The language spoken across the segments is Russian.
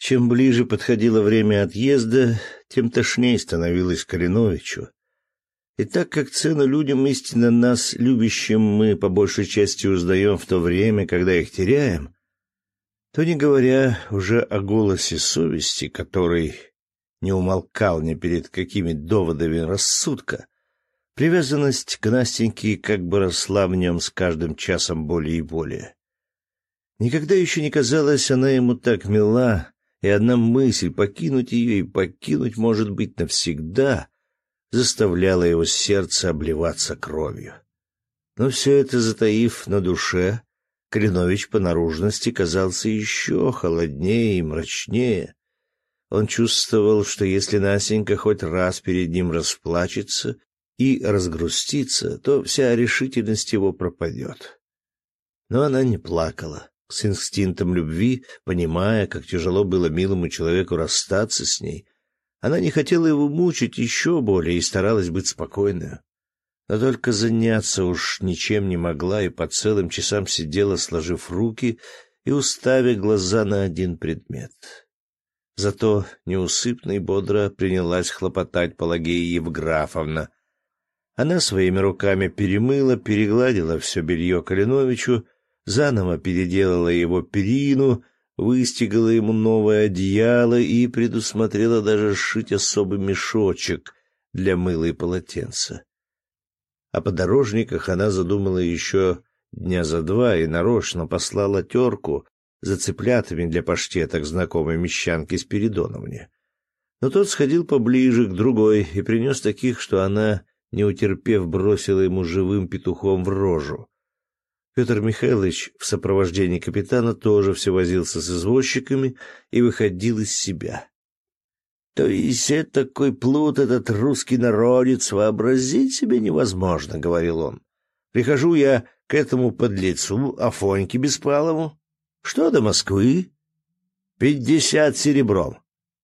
Чем ближе подходило время отъезда, тем тошнее становилось Калиновичу. И так как цену людям истинно нас, любящим, мы по большей части узнаем в то время, когда их теряем, то не говоря уже о голосе совести, который не умолкал ни перед какими доводами рассудка, привязанность к Настеньке как бы росла в нем с каждым часом более и более. Никогда еще не казалась она ему так мила, и одна мысль покинуть ее и покинуть, может быть, навсегда заставляла его сердце обливаться кровью. Но все это затаив на душе, Калинович по наружности казался еще холоднее и мрачнее. Он чувствовал, что если Насенька хоть раз перед ним расплачется и разгрустится, то вся решительность его пропадет. Но она не плакала с инстинктом любви, понимая, как тяжело было милому человеку расстаться с ней. Она не хотела его мучить еще более и старалась быть спокойной. Но только заняться уж ничем не могла и по целым часам сидела, сложив руки и уставив глаза на один предмет. Зато неусыпно и бодро принялась хлопотать Пелагея Евграфовна. Она своими руками перемыла, перегладила все белье Калиновичу, заново переделала его перину, выстегала ему новое одеяло и предусмотрела даже сшить особый мешочек для мыла и полотенца. О подорожниках она задумала еще дня за два и нарочно послала терку за цыплятами для паштета к знакомой мещанке Спиридоновне. Но тот сходил поближе к другой и принес таких, что она, не утерпев, бросила ему живым петухом в рожу. Петр Михайлович в сопровождении капитана тоже все возился с извозчиками и выходил из себя. То есть это такой плут этот русский народец вообразить себе невозможно, — говорил он. Прихожу я к этому подлецу Афоньке Беспалову. Что до Москвы? Пятьдесят серебром.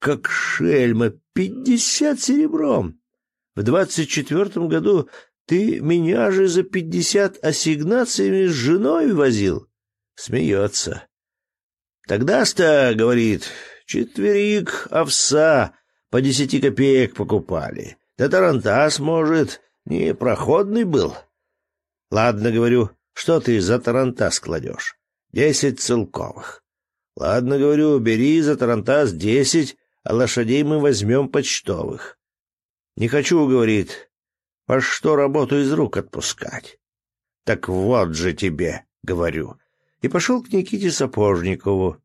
Как шельма, пятьдесят серебром. В двадцать четвертом году ты меня же за пятьдесят ассигнациями с женой возил. Смеется. Тогда-то, говорит, четверик овса по десяти копеек покупали. Да тарантас, может, не проходный был. Ладно, говорю, что ты за тарантас кладешь? Десять целковых. Ладно, говорю, бери за тарантас десять, а лошадей мы возьмем почтовых. Не хочу, говорит, по что работу из рук отпускать? Так вот же тебе, говорю. И пошел к Никите Сапожникову.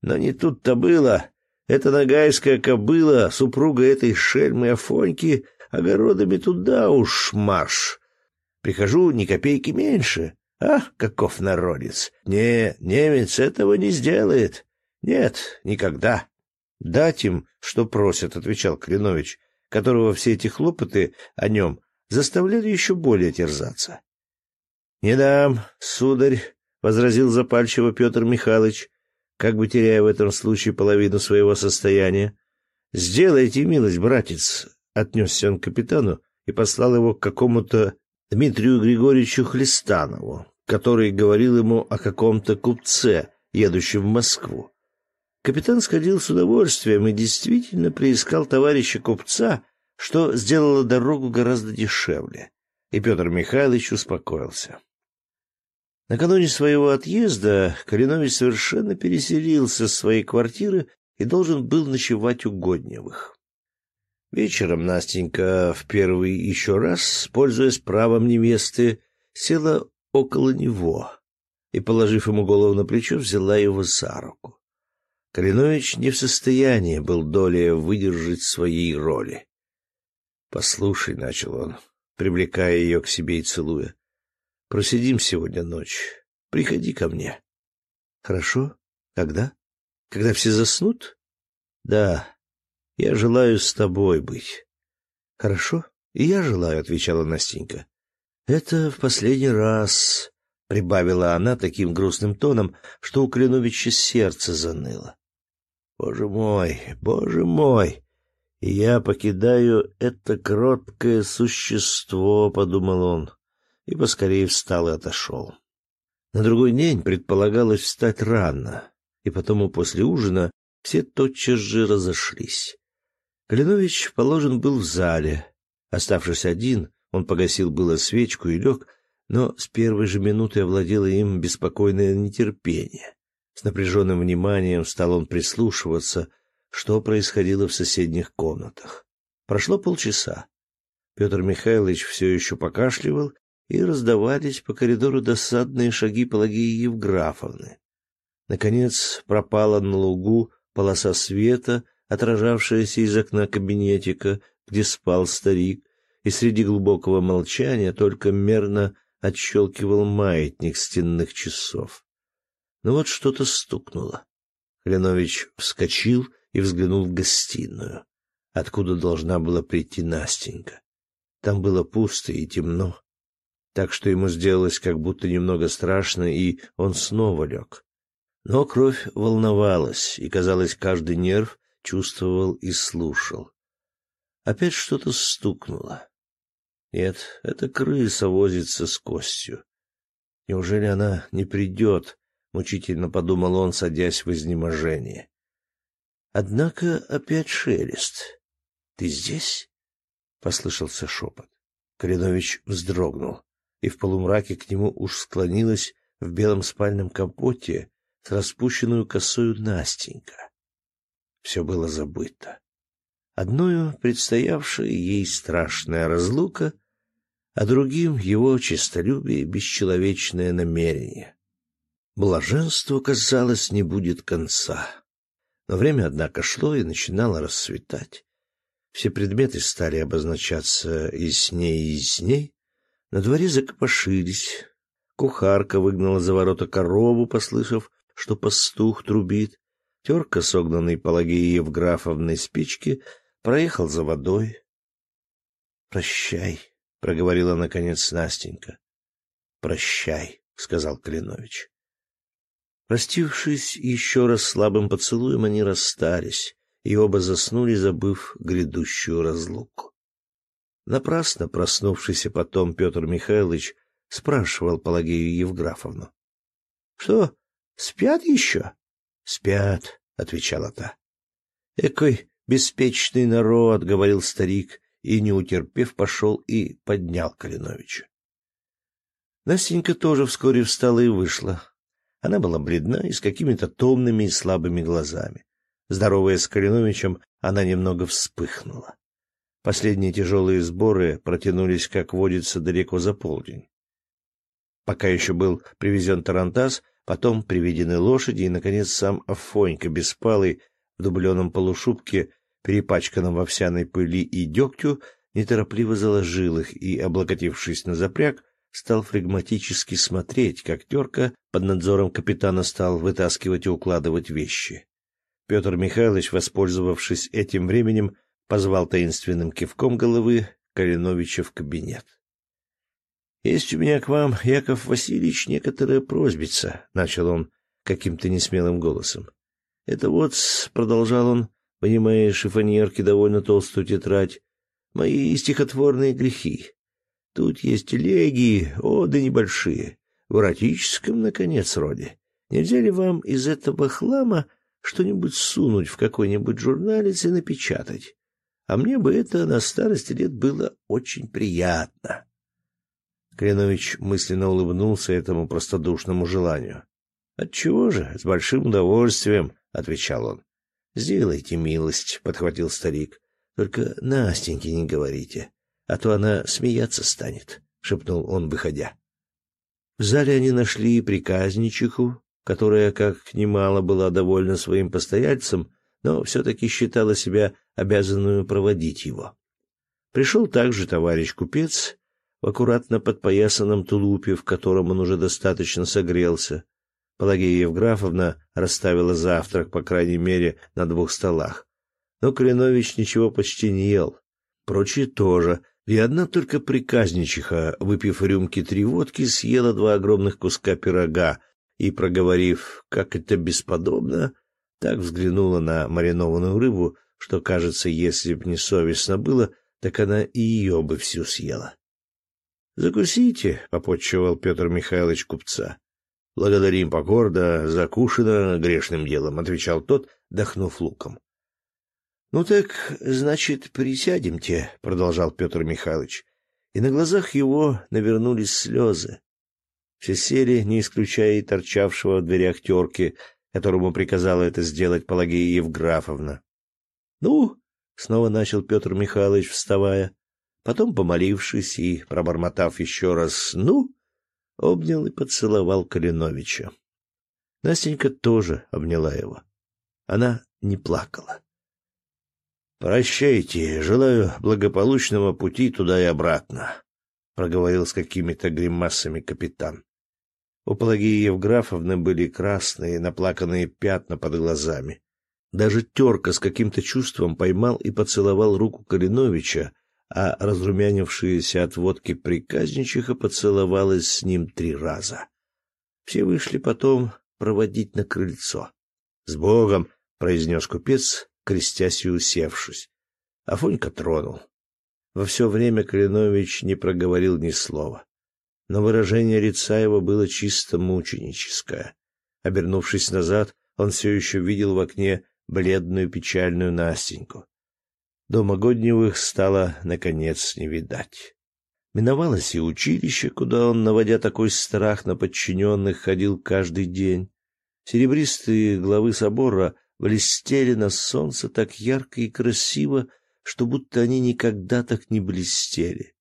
Но не тут-то было. Эта нагайская кобыла, супруга этой шельмы Афоньки, огородами туда уж марш. Прихожу ни копейки меньше. Ах, каков народец! Не, немец этого не сделает. Нет, никогда. Дать им, что просят, — отвечал Клинович, которого все эти хлопоты о нем заставляли еще более терзаться. — Не дам, сударь, — возразил запальчиво Петр Михайлович, как бы теряя в этом случае половину своего состояния. — Сделайте милость, братец, — отнесся он к капитану и послал его к какому-то Дмитрию Григорьевичу Хлестанову, который говорил ему о каком-то купце, едущем в Москву. Капитан сходил с удовольствием и действительно приискал товарища купца, что сделало дорогу гораздо дешевле, и Петр Михайлович успокоился. Накануне своего отъезда Калинович совершенно переселился с своей квартиры и должен был ночевать у Годневых. Вечером Настенька в первый еще раз, пользуясь правом невесты, села около него и, положив ему голову на плечо, взяла его за руку. Калинович не в состоянии был долей выдержать своей роли. «Послушай», — начал он, привлекая ее к себе и целуя, — «просидим сегодня ночь. Приходи ко мне». «Хорошо. Когда? Когда все заснут?» «Да. Я желаю с тобой быть». «Хорошо. И я желаю», — отвечала Настенька. «Это в последний раз», — прибавила она таким грустным тоном, что у Кленовича сердце заныло. «Боже мой, боже мой!» Я покидаю это кроткое существо, — подумал он, и поскорее встал и отошел. На другой день предполагалось встать рано, и потому после ужина все тотчас же разошлись. Калинович положен был в зале. Оставшись один, он погасил было свечку и лег, но с первой же минуты овладело им беспокойное нетерпение. С напряженным вниманием стал он прислушиваться, что происходило в соседних комнатах. Прошло полчаса. Петр Михайлович все еще покашливал, и раздавались по коридору досадные шаги Пелагеи Евграфовны. Наконец пропала на лугу полоса света, отражавшаяся из окна кабинетика, где спал старик, и среди глубокого молчания только мерно отщелкивал маятник стенных часов. Но вот что-то стукнуло. Хренович вскочил и взглянул в гостиную, откуда должна была прийти Настенька. Там было пусто и темно, так что ему сделалось как будто немного страшно, и он снова лег. Но кровь волновалась, и, казалось, каждый нерв чувствовал и слушал. Опять что-то стукнуло. Нет, это крыса возится с костью. Неужели она не придет? Мучительно подумал он, садясь в изнеможение. Однако опять шелест. Ты здесь? Послышался шепот. Калинович вздрогнул, и в полумраке к нему уж склонилась в белом спальном капоте с распущенную косою Настенька. Все было забыто. Одною предстоявшая ей страшная разлука, а другим его честолюбие бесчеловечное намерение. Блаженству, казалось, не будет конца. Но время, однако, шло и начинало расцветать. Все предметы стали обозначаться ясней и ясней. На дворе закопошились. Кухарка выгнала за ворота корову, послышав, что пастух трубит. Терка, согнанный Пелагеей Евграфовной спички, проехал за водой. «Прощай», — проговорила наконец Настенька. «Прощай», — сказал Калинович. Простившись еще раз слабым поцелуем, они расстались, и оба заснули, забыв грядущую разлуку. Напрасно проснувшийся потом Петр Михайлович спрашивал Пелагею Евграфовну. — Что, спят еще? — Спят, — отвечала та. — Экой Беспечный народ, — говорил старик, и, не утерпев, пошел и поднял Калиновича. Настенька тоже вскоре встала и вышла. Она была бледна и с какими-то томными и слабыми глазами. Здоровая с Калиновичем, она немного вспыхнула. Последние тяжелые сборы протянулись, как водится, далеко за полдень. Пока еще был привезен тарантас, потом приведены лошади, и, наконец, сам Афонька, беспалый, в дубленом полушубке, перепачканном в овсяной пыли и дегтю, неторопливо заложил их и, облокотившись на запряг, стал флегматически смотреть, как терка под надзором капитана стал вытаскивать и укладывать вещи. Петр Михайлович, воспользовавшись этим временем, позвал таинственным кивком головы Калиновича в кабинет. — Есть у меня к вам, Яков Васильевич, некоторая просьбица, — начал он каким-то несмелым голосом. — Это вот, — продолжал он, вынимая шифоньерки довольно толстую тетрадь, мои стихотворные грехи. Тут есть элегии, оды небольшие, в эротическом, наконец, роде. Нельзя ли вам из этого хлама что-нибудь сунуть в какой-нибудь журналец и напечатать? А мне бы это на старости лет было очень приятно. Кленович мысленно улыбнулся этому простодушному желанию. «Отчего же? С большим удовольствием», — отвечал он. Сделайте милость, подхватил старик. Только Настеньке не говорите, а то она смеяться станет, шепнул он, выходя. В зале они нашли приказничиху, которая, как немало, была довольна своим постояльцем, но все-таки считала себя обязанную проводить его. Пришел также товарищ купец в аккуратно подпоясанном тулупе, в котором он уже достаточно согрелся, Пелагея Евграфовна расставила завтрак, по крайней мере, на двух столах. Но Калинович ничего почти не ел. Прочие тоже. И одна только приказничиха, выпив рюмки три водки, съела два огромных куска пирога и, проговорив, как это бесподобно, так взглянула на маринованную рыбу, что, кажется, если б не совестно было, так она и ее бы всю съела. — Закусите, — попотчевал Петр Михайлович купца. Благодарим покорно, закушено грешным делом, отвечал тот, дохнув луком. Ну так, значит, присядемте, продолжал Петр Михайлович. И на глазах его навернулись слезы. Все сели, не исключая и торчавшего в дверях терки, которому приказала это сделать Пелагея Евграфовна. Ну, снова начал Петр Михайлович, вставая, потом, помолившись и пробормотав еще раз «ну», обнял и поцеловал Калиновича. Настенька тоже обняла его. Она не плакала. «Прощайте, желаю благополучного пути туда и обратно», — проговорил с какими-то гримасами капитан. У Пелагеи Евграфовны были красные, наплаканные пятна под глазами. Даже терка с каким-то чувством поймал и поцеловал руку Калиновича, а разрумянившаяся от водки приказничиха поцеловалась с ним три раза. Все вышли потом проводить на крыльцо. — С Богом! — произнес купец, крестясь и усевшись. Афонька тронул. Во все время Калинович не проговорил ни слова. Но выражение лица его было чисто мученическое. Обернувшись назад, он все еще видел в окне бледную печальную Настеньку. Дома Годневых стало, наконец, не видать. Миновалось и училище, куда он, наводя такой страх на подчиненных, ходил каждый день. Серебристые главы собора блестели на солнце так ярко и красиво, что будто они никогда так не блестели.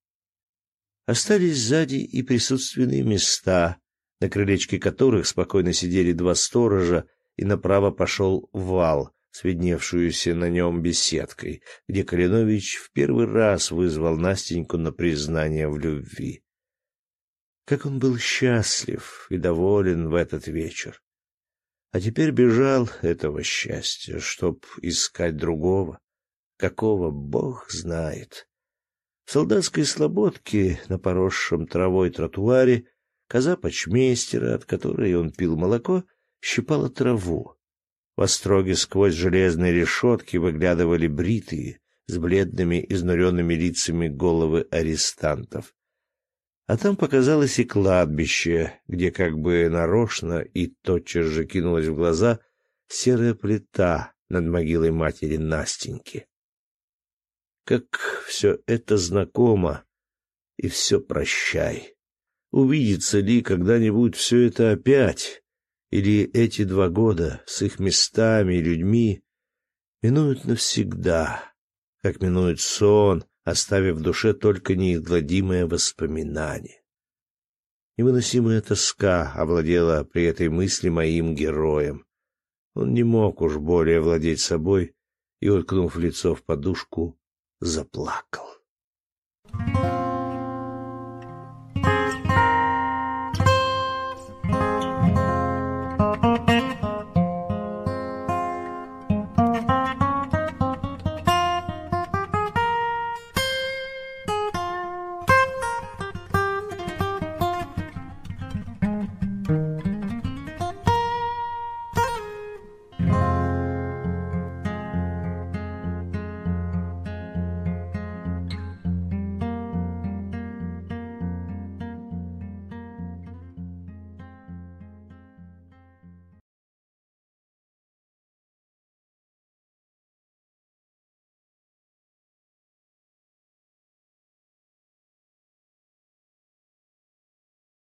Остались сзади и присутственные места, на крылечке которых спокойно сидели два сторожа, и направо пошел вал, с видневшуюся на нем беседкой, где Калинович в первый раз вызвал Настеньку на признание в любви. Как он был счастлив и доволен в этот вечер. А теперь бежал этого счастья, чтоб искать другого. Какого Бог знает. В солдатской слободке на поросшем травой тротуаре коза почмейстера, от которой он пил молоко, щипала траву. В остроге сквозь железные решетки выглядывали бритые, с бледными, изнуренными лицами головы арестантов. А там показалось и кладбище, где как бы нарочно и тотчас же кинулась в глаза серая плита над могилой матери Настеньки. Как все это знакомо, и все прощай. Увидится ли когда-нибудь все это опять? или эти два года с их местами и людьми минуют навсегда, как минует сон, оставив в душе только неизгладимое воспоминание. Невыносимая тоска овладела при этой мысли моим героем. Он не мог уж более владеть собой и, уткнув лицо в подушку, заплакал. Thank you.